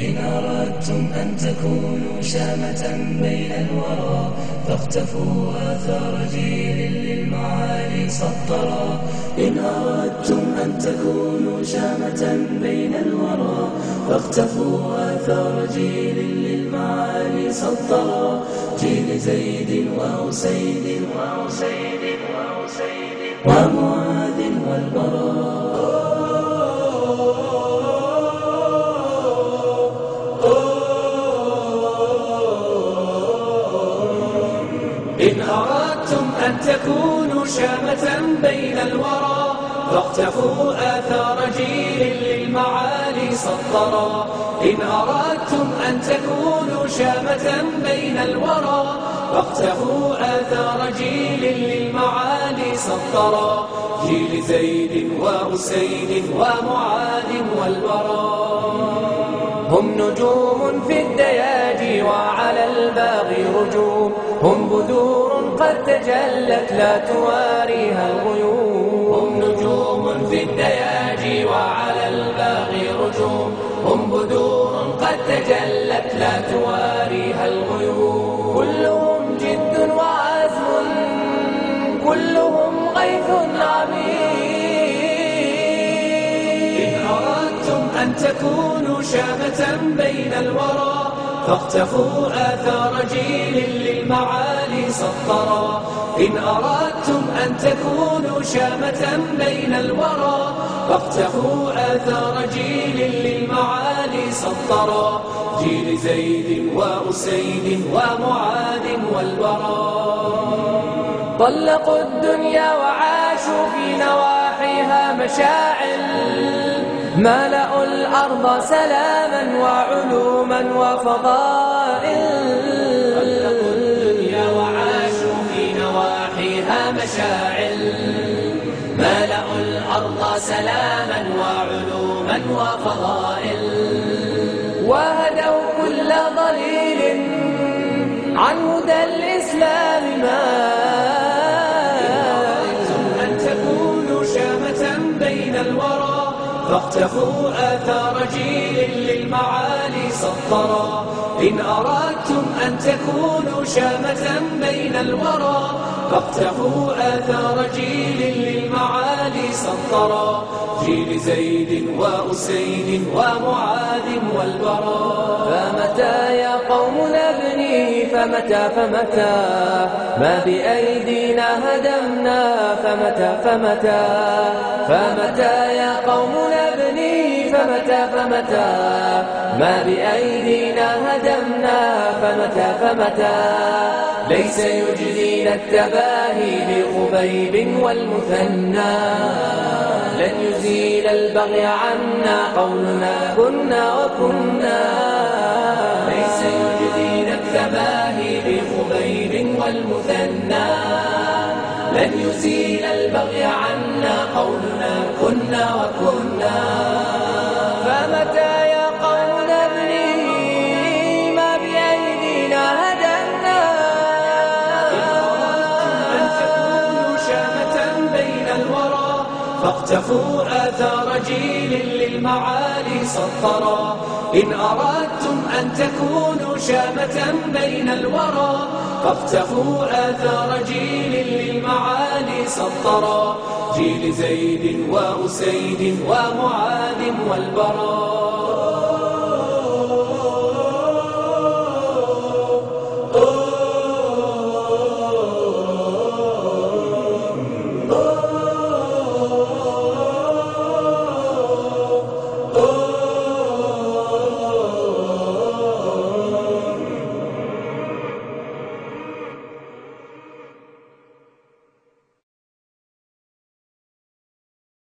إن أردتم أن تكونوا شامة بين الورى فاختفوا آثار جيل للمعالي سطرا. إن أردتم أن تكونوا شامة بين الورى فاختفوا آثار جيل للمعالي سطرا. جيل زيد وأسيد وأسيد وأسيد ومعاذ أن تكونوا شامة بين الورى فاختفوا آثار جيل للمعالي سطرا إن أردتم أن تكونوا شامة بين الورى فاختفوا آثار جيل للمعالي سطرا جيل زيد وأسيد ومعاذ والبراء هم نجوم في الدياجي وعلى الباغي رجوم. هم بدور قد تجلت لا تواريها الغيوم. هم نجوم في الدياجي وعلى الباغي رجوم. هم بدور قد تجلت لا تواريها الغيوم. كلهم جد وعزم كلهم غيث عميق إن أردتم أن تكونوا شامة بين الورى فاختفوا آثار جيل للمعالي سطرا. إن أردتم أن تكونوا شامة بين الورى فاختفوا آثار جيل للمعالي سطرا. جيل زيد وأسيد ومعاذ والبراء طلقوا الدنيا وعاشوا في نواحيها مشاعل. ملأوا الأرض سلاما وعلوما وفضائل. طلقوا الدنيا وعاشوا في نواحيها مشاعل. ملأوا الأرض سلاما وعلوما وفضائل. وهدوا كل ضليل عن هدى الإسلام ما الورى فاختفوا آثار جيل للمعالي سطرا. إن أردتم أن تكونوا شامة بين الورى فاختفوا آثار جيل للمعالي سطرا. جيل زيد وأسيد ومعاذ والبراء فمتى فمتى؟ ما بأيدينا هدمنا. فمتى فمتى؟ فمتى يا قوم نبنيه فمتى فمتى؟ ما بأيدينا هدمنا. فمتى فمتى؟ ليس يجدينا التباهي بخبيب والمثنى. لن يزيل البغي عنا قولنا كنا وكنا. ليس يجدينا التباهي بخبيب والمثنى. لن يزيل البغي عنا قولنا كنا وكنا. فمتى يا قوم نبني ما بأيدينا هدمنا أن شامة بين الورى فاختفوا آثار جيل للمعالي سطرا. إن أردتم أن تكونوا شامة بين الورى فاختفوا آثار جيل للمعالي سطرا. جيل زيد وأسيد ومعاذ والبراء